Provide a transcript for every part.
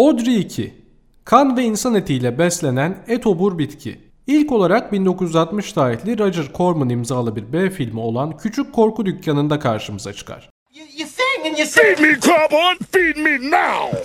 Audrey 2 Kan ve insan etiyle beslenen etobur bitki. İlk olarak 1960 tarihli Roger Corman imzalı bir B filmi olan Küçük Korku Dükkanı'nda karşımıza çıkar. You, you sing and you sing. Feed me, Carbon! Feed me now!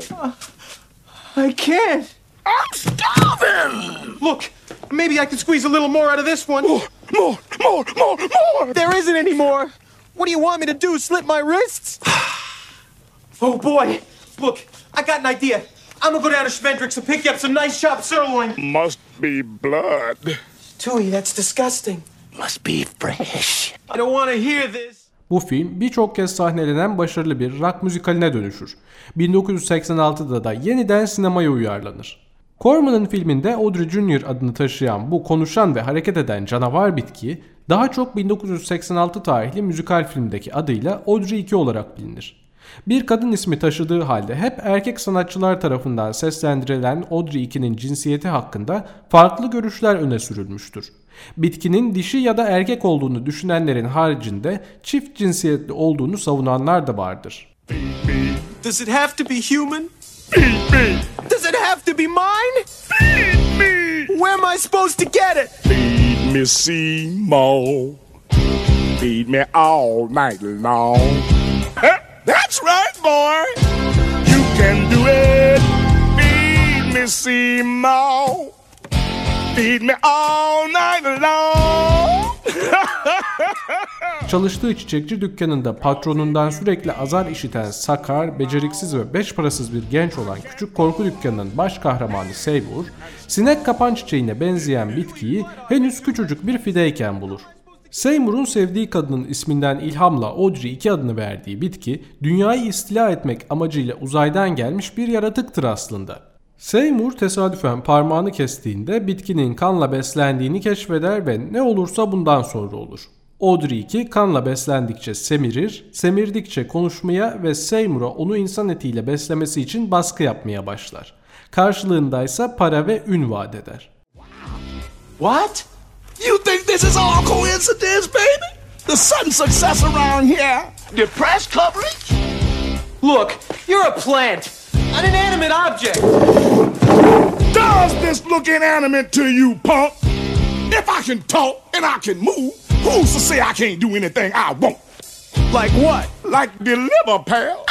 I can't. I'm starving! Look, maybe I can squeeze a little more out of this one. More, more, more, more, more! There isn't any more. What do you want me to do? Slit my wrists? oh boy. Look, I got an idea. I'm gonna go down to Schmendrick's and pick you up some nice chopped sirloin. Must be blood. Tui, that's disgusting. Must be fresh. I don't want to hear this. Bu film birçok kez sahnelenen başarılı bir rock müzikaline dönüşür. 1986'da da yeniden sinemaya uyarlanır. Corman'ın filminde Audrey Jr. adını taşıyan bu konuşan ve hareket eden canavar bitki daha çok 1986 tarihli müzikal filmdeki adıyla Audrey 2 olarak bilinir. Bir kadın ismi taşıdığı halde hep erkek sanatçılar tarafından seslendirilen Audrey 2'nin cinsiyeti hakkında farklı görüşler öne sürülmüştür. Bitkinin dişi ya da erkek olduğunu düşünenlerin haricinde çift cinsiyetli olduğunu savunanlar da vardır. Does it have to be human? Feed me! Does it have to be mine? Feed me! Where am I supposed to get it? Feed me, Seymour. Feed me all night long. That's right, boy. You can do it. Feed me, Seymour. Feed me all night long. Çalıştığı çiçekçi dükkanında patronundan sürekli azar işiten sakar, beceriksiz ve beş parasız bir genç olan küçük korku dükkanının baş kahramanı Seymour, sinek kapan çiçeğine benzeyen bitkiyi henüz küçücük bir fideyken bulur. Seymour'un sevdiği kadının isminden ilhamla Audrey 2 adını verdiği bitki, dünyayı istila etmek amacıyla uzaydan gelmiş bir yaratıktır aslında. Seymour tesadüfen parmağını kestiğinde bitkinin kanla beslendiğini keşfeder ve ne olursa bundan sonra olur. Audrey 2 kanla beslendikçe semirir, semirdikçe konuşmaya ve Seymour'a onu insan etiyle beslemesi için baskı yapmaya başlar. Karşılığında ise para ve ün vaat eder. What? You think this is all coincidence, baby? The sudden success around here. The press coverage? Look, you're a plant, an inanimate object. Does this look inanimate to you, punk? If I can talk and I can move, who's to say I can't do anything I want? Like what? Like deliver, pal.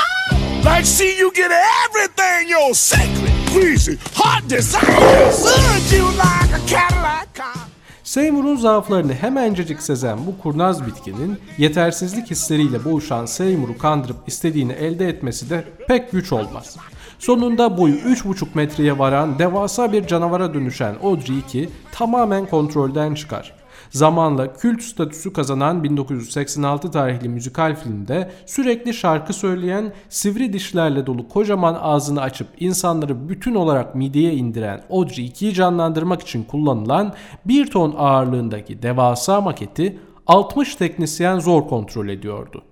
Like see you get everything your sacred, greasy, heart desires. Urge you like a Cadillac car. Seymour'un zaaflarını hemencecik sezen bu kurnaz bitkinin yetersizlik hisleriyle boğuşan Seymour'u kandırıp istediğini elde etmesi de pek güç olmaz. Sonunda boyu 3,5 metreye varan devasa bir canavara dönüşen Audrey 2 tamamen kontrolden çıkar. Zamanla kült statüsü kazanan 1986 tarihli müzikal filmde sürekli şarkı söyleyen, sivri dişlerle dolu kocaman ağzını açıp insanları bütün olarak mideye indiren Audrey 2'yi canlandırmak için kullanılan 1 ton ağırlığındaki devasa maketi 60 teknisyen zor kontrol ediyordu.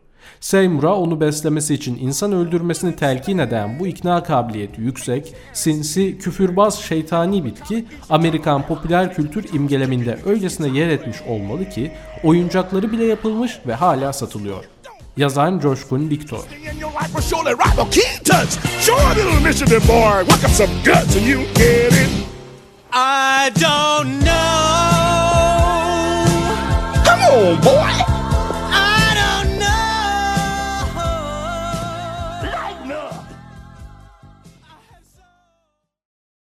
Seymour'a onu beslemesi için insan öldürmesini telkin eden bu ikna kabiliyeti yüksek, sinsi, küfürbaz şeytani bitki Amerikan popüler kültür imgeleminde öylesine yer etmiş olmalı ki oyuncakları bile yapılmış ve hala satılıyor. Yazan Coşkun it. I don't know. Come on, boy.